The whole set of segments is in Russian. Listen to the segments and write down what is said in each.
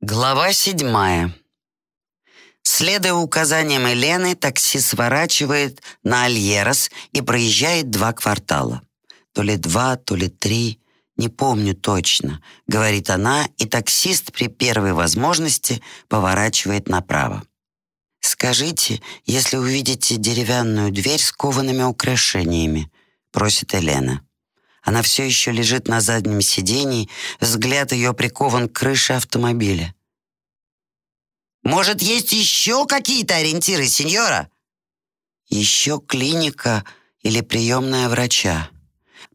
Глава седьмая. Следуя указаниям Елены, такси сворачивает на Альерос и проезжает два квартала. То ли два, то ли три, не помню точно, говорит она, и таксист при первой возможности поворачивает направо. «Скажите, если увидите деревянную дверь с коваными украшениями», просит Елена. Она все еще лежит на заднем сидении, взгляд ее прикован к крыше автомобиля. «Может, есть еще какие-то ориентиры, сеньора?» «Еще клиника или приемная врача».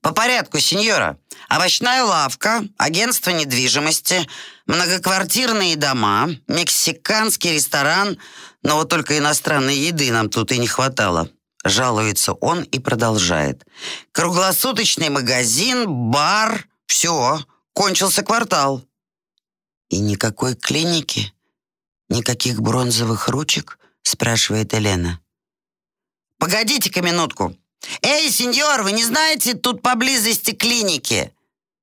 «По порядку, сеньора. Овощная лавка, агентство недвижимости, многоквартирные дома, мексиканский ресторан, но вот только иностранной еды нам тут и не хватало. Жалуется он и продолжает. Круглосуточный магазин, бар, все, кончился квартал. И никакой клиники, никаких бронзовых ручек, спрашивает Елена. Погодите-ка минутку. Эй, сеньор, вы не знаете тут поблизости клиники?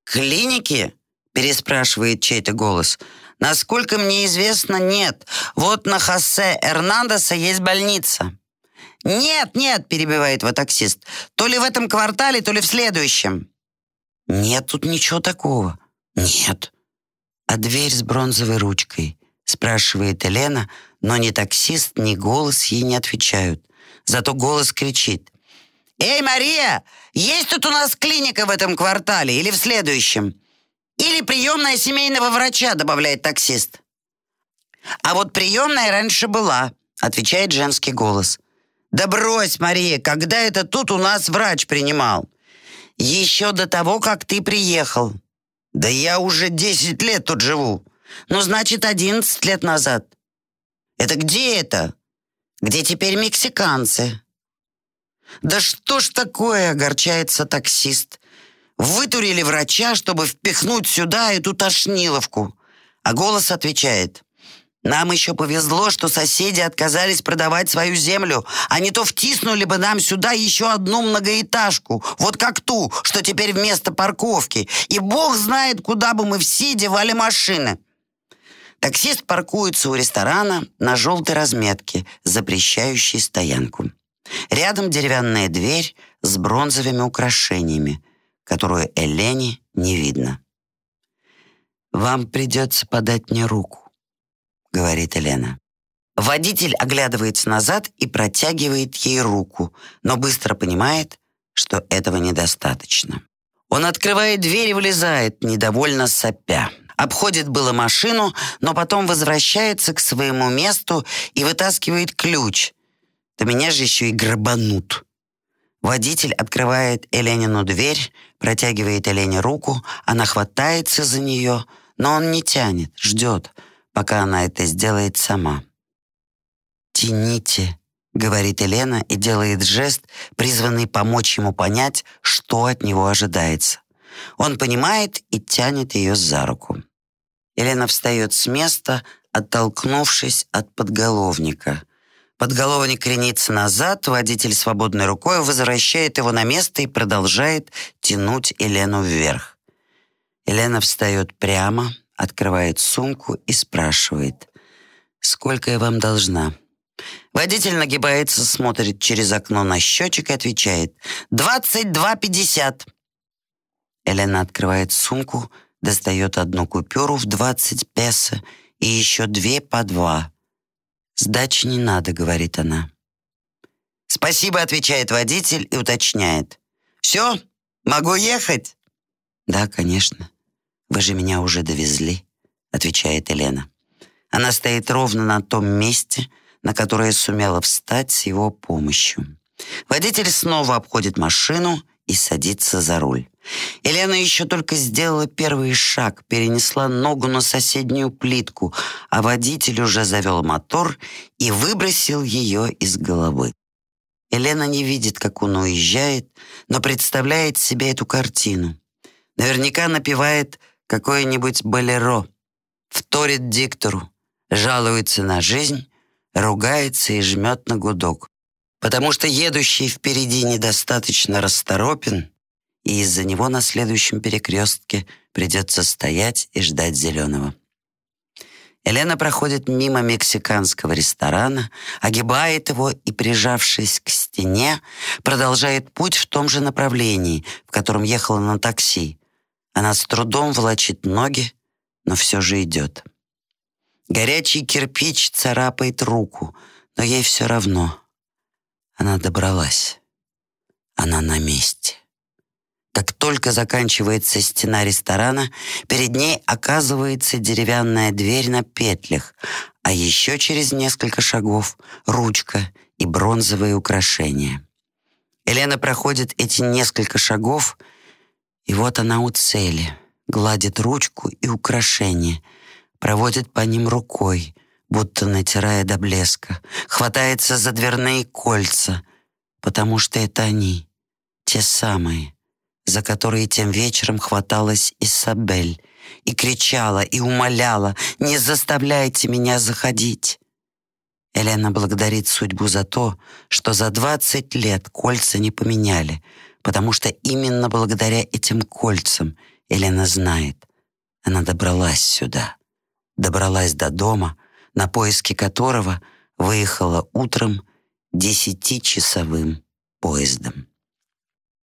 Клиники? Переспрашивает чей-то голос. Насколько мне известно, нет. Вот на Хосе Эрнандеса есть больница. «Нет, нет», — перебивает его таксист, «то ли в этом квартале, то ли в следующем». «Нет тут ничего такого». «Нет». «А дверь с бронзовой ручкой?» — спрашивает Елена, но ни таксист, ни голос ей не отвечают. Зато голос кричит. «Эй, Мария, есть тут у нас клиника в этом квартале или в следующем? Или приемная семейного врача», — добавляет таксист. «А вот приемная раньше была», — отвечает женский голос. «Да брось, Мария, когда это тут у нас врач принимал?» «Еще до того, как ты приехал». «Да я уже 10 лет тут живу». «Ну, значит, 11 лет назад». «Это где это?» «Где теперь мексиканцы?» «Да что ж такое?» — огорчается таксист. «Вытурили врача, чтобы впихнуть сюда эту тошниловку». А голос отвечает. Нам еще повезло, что соседи отказались продавать свою землю, а не то втиснули бы нам сюда еще одну многоэтажку, вот как ту, что теперь вместо парковки. И бог знает, куда бы мы все девали машины. Таксист паркуется у ресторана на желтой разметке, запрещающей стоянку. Рядом деревянная дверь с бронзовыми украшениями, которую Элене не видно. «Вам придется подать мне руку», — говорит Елена. Водитель оглядывается назад и протягивает ей руку, но быстро понимает, что этого недостаточно. Он открывает дверь и вылезает, недовольно сопя. Обходит было машину, но потом возвращается к своему месту и вытаскивает ключ. Да меня же еще и грабанут. Водитель открывает Эленину дверь, протягивает Елене руку, она хватается за нее, но он не тянет, ждет — пока она это сделает сама. «Тяните», — говорит Елена и делает жест, призванный помочь ему понять, что от него ожидается. Он понимает и тянет ее за руку. Елена встает с места, оттолкнувшись от подголовника. Подголовник кренится назад, водитель свободной рукой возвращает его на место и продолжает тянуть Елену вверх. Елена встает прямо, открывает сумку и спрашивает, «Сколько я вам должна?» Водитель нагибается, смотрит через окно на счетчик и отвечает, «Двадцать два пятьдесят». Елена открывает сумку, достает одну купюру в двадцать песо и еще две по два. «Сдачи не надо», — говорит она. «Спасибо», — отвечает водитель и уточняет. «Все? Могу ехать?» «Да, конечно». «Вы же меня уже довезли», — отвечает Елена. Она стоит ровно на том месте, на которое сумела встать с его помощью. Водитель снова обходит машину и садится за руль. Елена еще только сделала первый шаг, перенесла ногу на соседнюю плитку, а водитель уже завел мотор и выбросил ее из головы. Елена не видит, как он уезжает, но представляет себе эту картину. Наверняка напевает какое-нибудь болеро, вторит диктору, жалуется на жизнь, ругается и жмет на гудок, потому что едущий впереди недостаточно расторопен, и из-за него на следующем перекрестке придется стоять и ждать зеленого. Елена проходит мимо мексиканского ресторана, огибает его и, прижавшись к стене, продолжает путь в том же направлении, в котором ехала на такси. Она с трудом волочит ноги, но все же идет. Горячий кирпич царапает руку, но ей все равно. Она добралась. Она на месте. Как только заканчивается стена ресторана, перед ней оказывается деревянная дверь на петлях, а еще через несколько шагов ручка и бронзовые украшения. Елена проходит эти несколько шагов, и вот она у цели, гладит ручку и украшения, проводит по ним рукой, будто натирая до блеска, хватается за дверные кольца, потому что это они, те самые — за которые тем вечером хваталась Исабель и кричала и умоляла «Не заставляйте меня заходить!» Елена благодарит судьбу за то, что за 20 лет кольца не поменяли, потому что именно благодаря этим кольцам Елена знает, она добралась сюда, добралась до дома, на поиски которого выехала утром десятичасовым поездом.